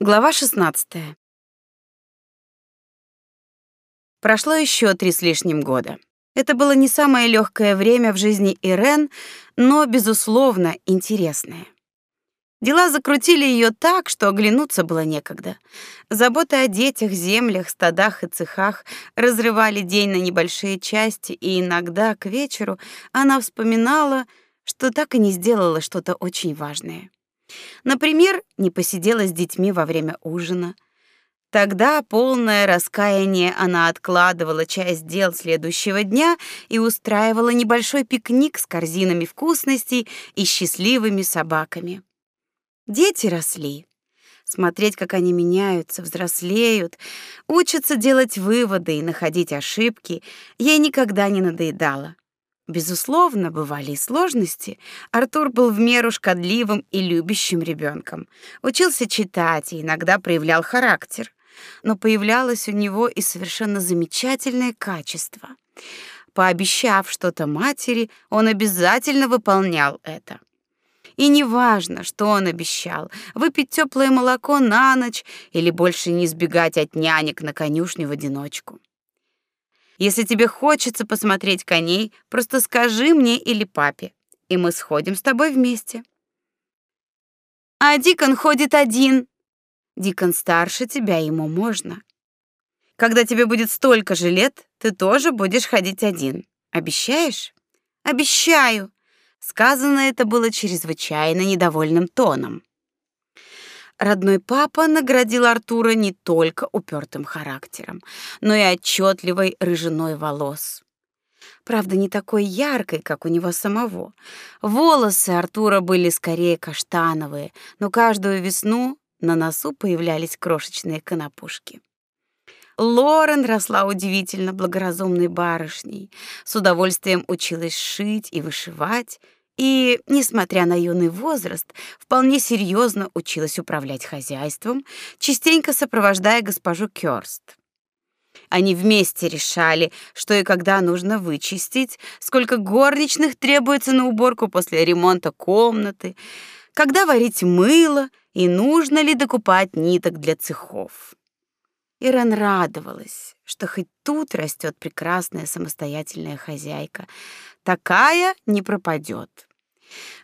Глава 16. Прошло еще три с лишним года. Это было не самое легкое время в жизни Ирен, но безусловно интересное. Дела закрутили ее так, что оглянуться было некогда. Заботы о детях, землях, стадах и цехах разрывали день на небольшие части, и иногда к вечеру она вспоминала, что так и не сделала что-то очень важное. Например, не посидела с детьми во время ужина. Тогда, полное раскаяние, она откладывала часть дел следующего дня и устраивала небольшой пикник с корзинами вкусностей и счастливыми собаками. Дети росли. Смотреть, как они меняются, взрослеют, учатся делать выводы и находить ошибки, ей никогда не надоедало. Безусловно, бывали и сложности. Артур был в меру шкодливым и любящим ребенком. Учился читать и иногда проявлял характер. Но появлялось у него и совершенно замечательное качество. Пообещав что-то матери, он обязательно выполнял это. И неважно, что он обещал: выпить теплое молоко на ночь или больше не избегать от нянек на конюшне в одиночку. Если тебе хочется посмотреть коней, просто скажи мне или папе, и мы сходим с тобой вместе. А Дикон ходит один. Дикон старше тебя, ему можно. Когда тебе будет столько же лет, ты тоже будешь ходить один. Обещаешь? Обещаю. Сказано это было чрезвычайно недовольным тоном. Родной папа наградил Артура не только упертым характером, но и отчетливой рыжиной волос. Правда, не такой яркой, как у него самого. Волосы Артура были скорее каштановые, но каждую весну на носу появлялись крошечные конопушки. Лорен росла удивительно благоразумной барышней, с удовольствием училась шить и вышивать, и, несмотря на юный возраст, вполне серьезно училась управлять хозяйством, частенько сопровождая госпожу Кёрст. Они вместе решали, что и когда нужно вычистить, сколько горничных требуется на уборку после ремонта комнаты, когда варить мыло и нужно ли докупать ниток для цехов. Ирен радовалась, что хоть тут растет прекрасная самостоятельная хозяйка. Такая не пропадет.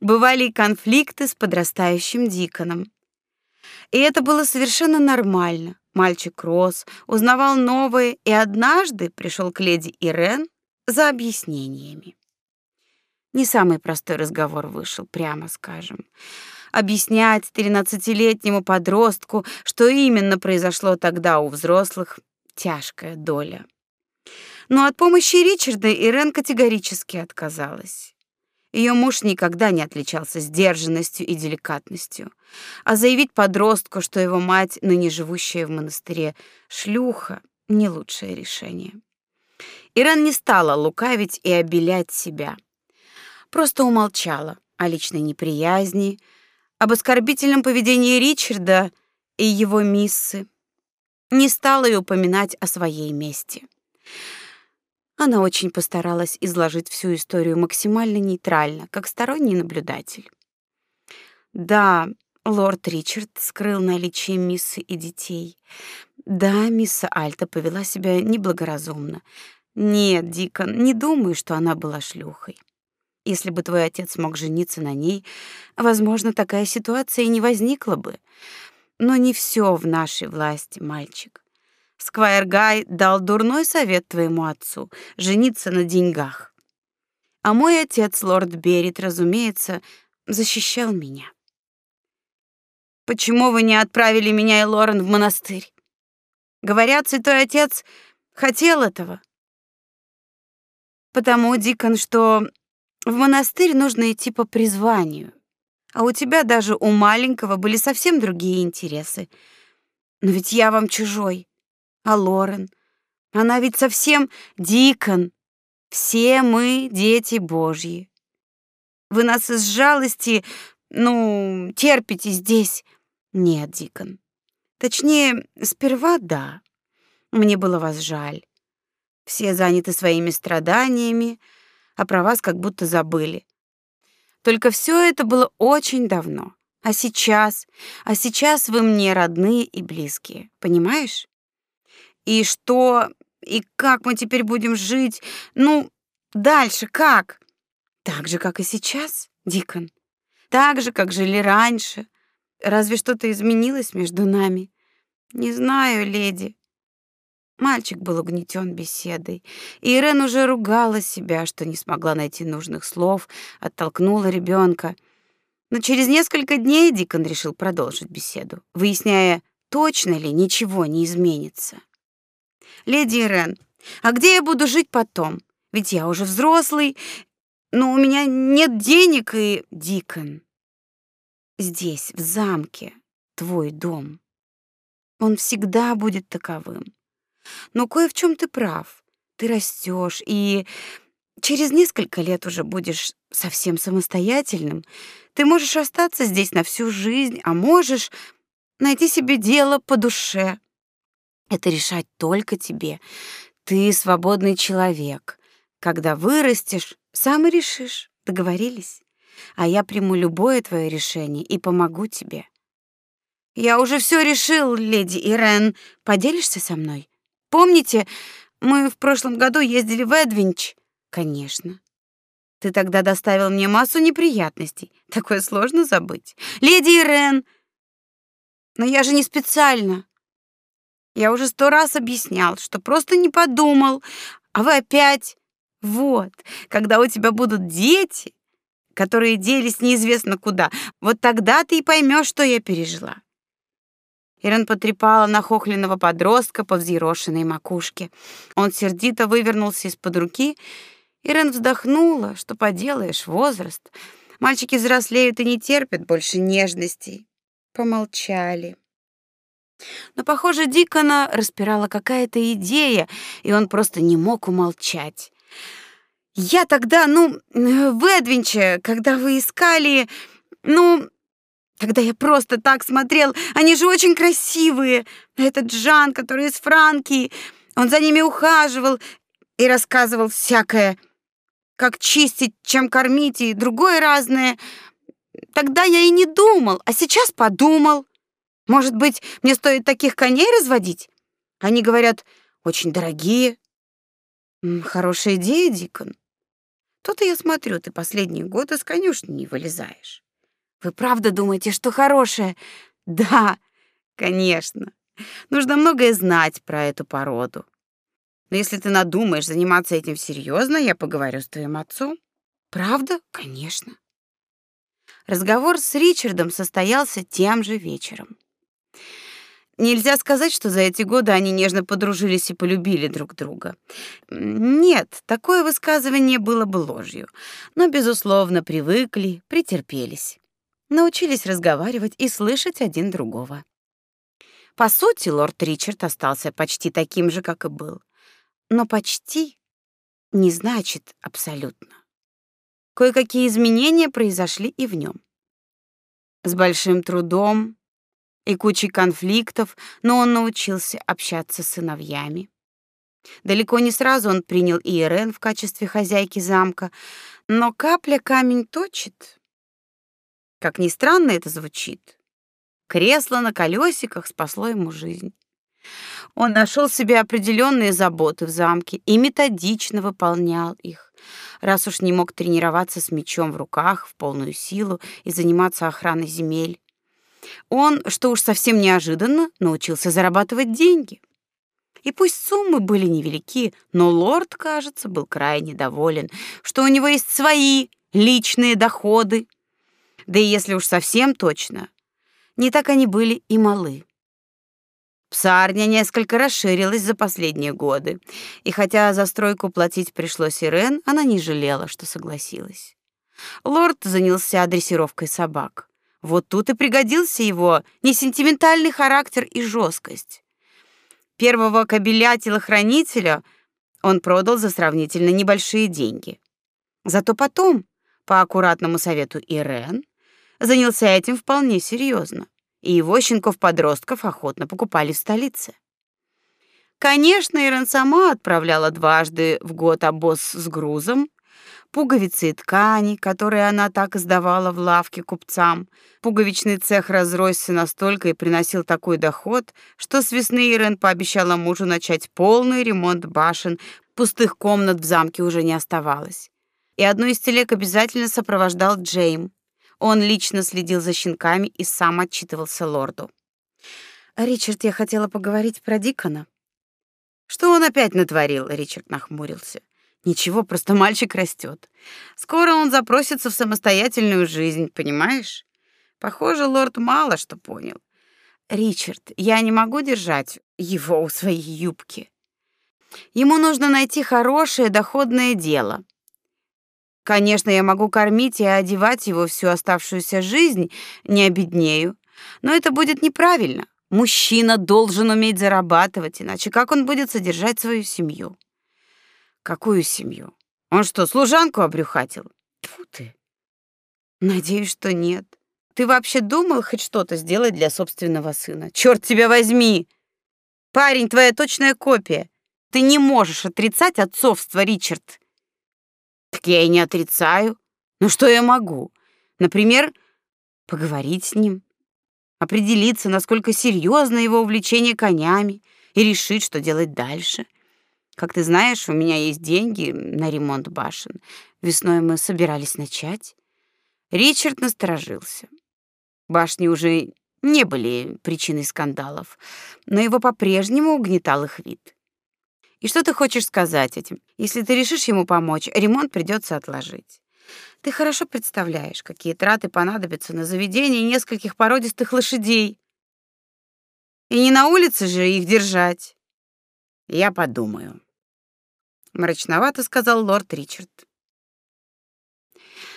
Бывали конфликты с подрастающим Диконом. И это было совершенно нормально. Мальчик рос, узнавал новое и однажды пришел к леди Ирен за объяснениями. Не самый простой разговор вышел, прямо скажем. Объяснять тринадцатилетнему подростку, что именно произошло тогда у взрослых, тяжкая доля. Но от помощи Ричарда Ирен категорически отказалась. Ее муж никогда не отличался сдержанностью и деликатностью, а заявить подростку, что его мать, ныне живущая в монастыре, шлюха, не лучшее решение. Ирен не стала лукавить и обелять себя. Просто умолчала о личной неприязни, об оскорбительном поведении Ричарда и его миссы. Не стала и упоминать о своей мести. Она очень постаралась изложить всю историю максимально нейтрально, как сторонний наблюдатель. Да, лорд Ричард скрыл наличие миссы и детей. Да, мисс Альта повела себя неблагоразумно. Нет, Дикон, не думаю, что она была шлюхой. Если бы твой отец мог жениться на ней, возможно, такая ситуация и не возникла бы. Но не все в нашей власти, мальчик. Сквайр Гай дал дурной совет твоему отцу жениться на деньгах. А мой отец, лорд Берет, разумеется, защищал меня. Почему вы не отправили меня и Лорен в монастырь? Говорят, святой отец хотел этого. Потому, Дикон, что в монастырь нужно идти по призванию. А у тебя даже у маленького были совсем другие интересы. Но ведь я вам чужой. А Лорен? Она ведь совсем Дикон. Все мы дети Божьи. Вы нас из жалости, ну, терпите здесь. Нет, Дикон. Точнее, сперва да. Мне было вас жаль. Все заняты своими страданиями, а про вас как будто забыли. Только все это было очень давно. А сейчас, а сейчас вы мне родные и близкие, понимаешь? И что, и как мы теперь будем жить? Ну, дальше как? Так же, как и сейчас, Дикон. Так же, как жили раньше. Разве что-то изменилось между нами? Не знаю, леди. Мальчик был угнетен беседой, и Ирен уже ругала себя, что не смогла найти нужных слов, оттолкнула ребенка. Но через несколько дней Дикон решил продолжить беседу, выясняя, точно ли ничего не изменится. «Леди Ирен, а где я буду жить потом? Ведь я уже взрослый, но у меня нет денег и...» «Дикон, здесь, в замке, твой дом. Он всегда будет таковым. Но кое в чем ты прав. Ты растешь, и через несколько лет уже будешь совсем самостоятельным. Ты можешь остаться здесь на всю жизнь, а можешь найти себе дело по душе. Это решать только тебе. Ты свободный человек. Когда вырастешь, сам и решишь. Договорились? А я приму любое твое решение и помогу тебе. Я уже все решил, леди Ирен. Поделишься со мной? Помните, мы в прошлом году ездили в Эдвинч? Конечно. Ты тогда доставил мне массу неприятностей. Такое сложно забыть. Леди Ирен. Но я же не специально. Я уже сто раз объяснял, что просто не подумал. А вы опять вот, когда у тебя будут дети, которые делись неизвестно куда, вот тогда ты и поймешь, что я пережила. Ирен потрепала нахохленного подростка по взъерошенной макушке. Он сердито вывернулся из-под руки. Ирен вздохнула, что поделаешь, возраст. Мальчики взрослеют и не терпят больше нежностей. Помолчали. Но, похоже, Дикона распирала какая-то идея, и он просто не мог умолчать. Я тогда, ну, в Эдвинче, когда вы искали, ну, когда я просто так смотрел, они же очень красивые. Этот Жан, который из Франки, он за ними ухаживал и рассказывал всякое, как чистить, чем кормить и другое разное. Тогда я и не думал, а сейчас подумал. Может быть, мне стоит таких коней разводить? Они говорят, очень дорогие. Хорошая идея, Дикон. То-то я смотрю, ты последние годы с конюшни не вылезаешь. Вы правда думаете, что хорошее? Да, конечно. Нужно многое знать про эту породу. Но если ты надумаешь заниматься этим серьезно, я поговорю с твоим отцом. Правда? Конечно. Разговор с Ричардом состоялся тем же вечером. Нельзя сказать, что за эти годы они нежно подружились и полюбили друг друга. Нет, такое высказывание было бы ложью. Но безусловно привыкли, претерпелись научились разговаривать и слышать один другого. По сути, лорд Ричард остался почти таким же, как и был. Но почти не значит абсолютно. Кое-какие изменения произошли и в нем. С большим трудом и кучей конфликтов, но он научился общаться с сыновьями. Далеко не сразу он принял Иерен в качестве хозяйки замка, но капля камень точит. Как ни странно это звучит, кресло на колесиках спасло ему жизнь. Он нашел себе определенные заботы в замке и методично выполнял их, раз уж не мог тренироваться с мечом в руках в полную силу и заниматься охраной земель. Он, что уж совсем неожиданно, научился зарабатывать деньги. И пусть суммы были невелики, но лорд, кажется, был крайне доволен, что у него есть свои личные доходы, да и если уж совсем точно, не так они были и малы. Псарня несколько расширилась за последние годы, и хотя за стройку платить пришлось Ирен, она не жалела, что согласилась. Лорд занялся дрессировкой собак. Вот тут и пригодился его несентиментальный характер и жесткость. Первого кобеля-телохранителя он продал за сравнительно небольшие деньги. Зато потом, по аккуратному совету Ирен, занялся этим вполне серьезно, и его щенков-подростков охотно покупали в столице. Конечно, Ирен сама отправляла дважды в год обоз с грузом, пуговицы и ткани, которые она так издавала в лавке купцам. Пуговичный цех разросся настолько и приносил такой доход, что с весны Ирен пообещала мужу начать полный ремонт башен, пустых комнат в замке уже не оставалось. И одну из телег обязательно сопровождал Джейм. Он лично следил за щенками и сам отчитывался лорду. «Ричард, я хотела поговорить про Дикона». «Что он опять натворил?» — Ричард нахмурился. Ничего, просто мальчик растет. Скоро он запросится в самостоятельную жизнь, понимаешь? Похоже, лорд мало что понял. Ричард, я не могу держать его у своей юбки. Ему нужно найти хорошее доходное дело. Конечно, я могу кормить и одевать его всю оставшуюся жизнь, не обеднею, но это будет неправильно. Мужчина должен уметь зарабатывать, иначе как он будет содержать свою семью? Какую семью? Он что, служанку обрюхатил? Тьфу ты. Надеюсь, что нет. Ты вообще думал хоть что-то сделать для собственного сына? Черт тебя возьми! Парень, твоя точная копия. Ты не можешь отрицать отцовство, Ричард. Так я и не отрицаю. Но что я могу? Например, поговорить с ним, определиться, насколько серьезно его увлечение конями, и решить, что делать дальше. Как ты знаешь, у меня есть деньги на ремонт башен. Весной мы собирались начать. Ричард насторожился. Башни уже не были причиной скандалов, но его по-прежнему угнетал их вид. И что ты хочешь сказать этим? Если ты решишь ему помочь, ремонт придется отложить. Ты хорошо представляешь, какие траты понадобятся на заведение нескольких породистых лошадей. И не на улице же их держать. Я подумаю, мрачновато сказал лорд Ричард.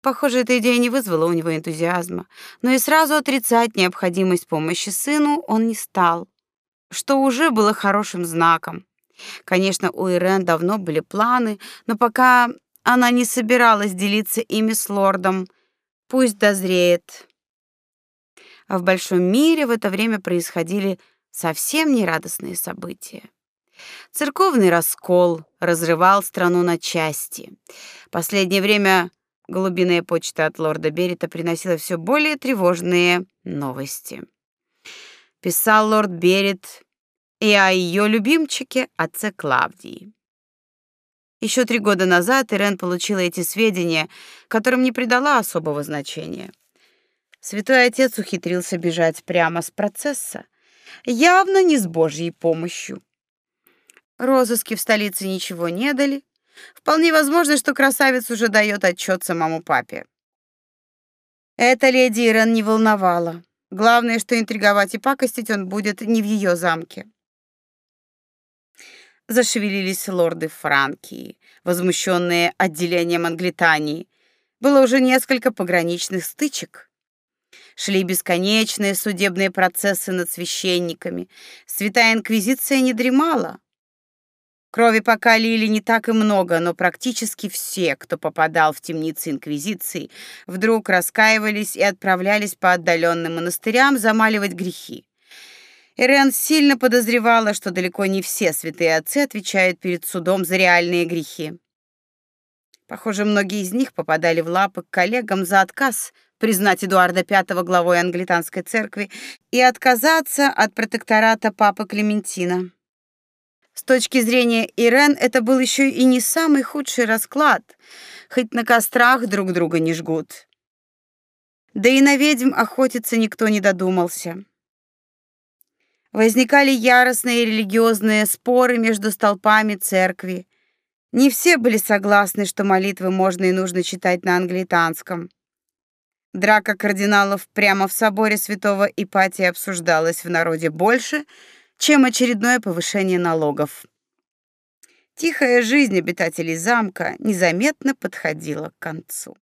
Похоже, эта идея не вызвала у него энтузиазма, но и сразу отрицать необходимость помощи сыну он не стал, что уже было хорошим знаком. Конечно, у Ирен давно были планы, но пока она не собиралась делиться ими с лордом. Пусть дозреет. А в большом мире в это время происходили совсем нерадостные события. Церковный раскол разрывал страну на части. Последнее время голубиная почта от лорда Берита приносила все более тревожные новости. Писал лорд Берит и о ее любимчике, отце Клавдии. Еще три года назад Ирен получила эти сведения, которым не придала особого значения. Святой отец ухитрился бежать прямо с процесса, явно не с Божьей помощью. Розыски в столице ничего не дали. Вполне возможно, что красавец уже дает отчет самому папе. Это леди Ирен не волновало. Главное, что интриговать и пакостить он будет не в ее замке. Зашевелились лорды Франкии, возмущенные отделением Англитании. Было уже несколько пограничных стычек. Шли бесконечные судебные процессы над священниками. Святая инквизиция не дремала. Крови пока лили не так и много, но практически все, кто попадал в темницы инквизиции, вдруг раскаивались и отправлялись по отдаленным монастырям замаливать грехи. Ирен сильно подозревала, что далеко не все святые отцы отвечают перед судом за реальные грехи. Похоже, многие из них попадали в лапы к коллегам за отказ признать Эдуарда V главой англиканской церкви и отказаться от протектората папы Клементина. С точки зрения Ирен это был еще и не самый худший расклад, хоть на кострах друг друга не жгут. Да и на ведьм охотиться никто не додумался. Возникали яростные религиозные споры между столпами церкви. Не все были согласны, что молитвы можно и нужно читать на англитанском. Драка кардиналов прямо в соборе Святого Ипатия обсуждалась в народе больше, чем очередное повышение налогов. Тихая жизнь обитателей замка незаметно подходила к концу.